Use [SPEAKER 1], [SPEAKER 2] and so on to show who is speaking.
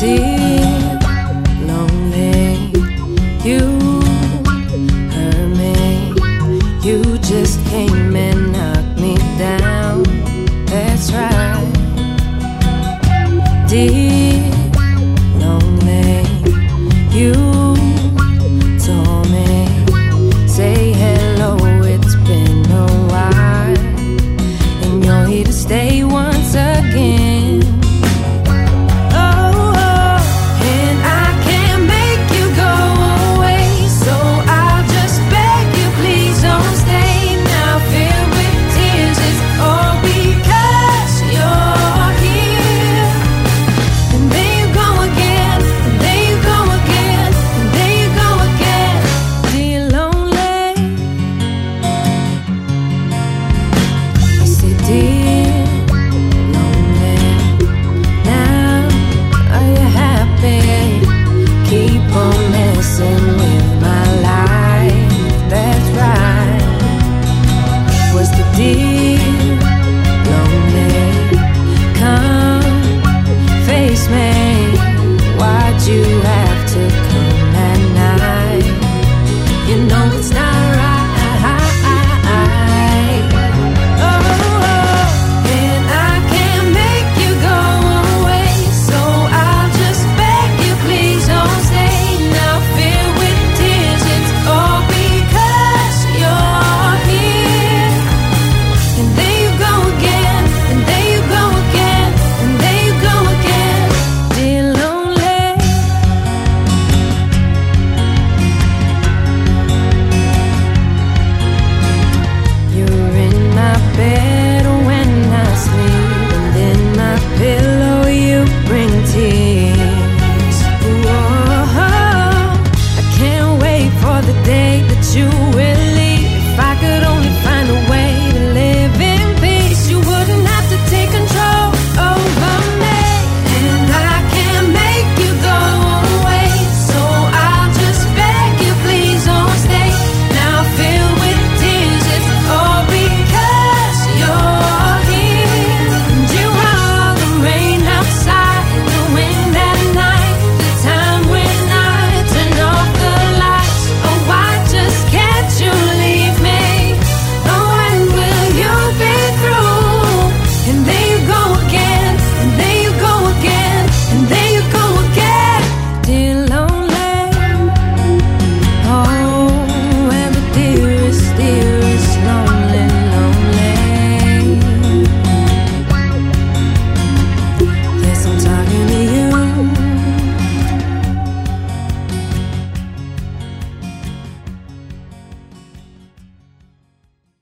[SPEAKER 1] Dear lonely, you hurt me. You just came and knocked me down. That's right. Dear